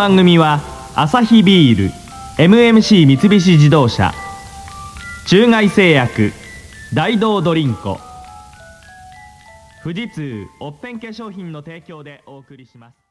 番組はアサヒビール MMC 三菱自動車中外製薬大道ドリンコ富士通オッペン化粧品の提供でお送りします。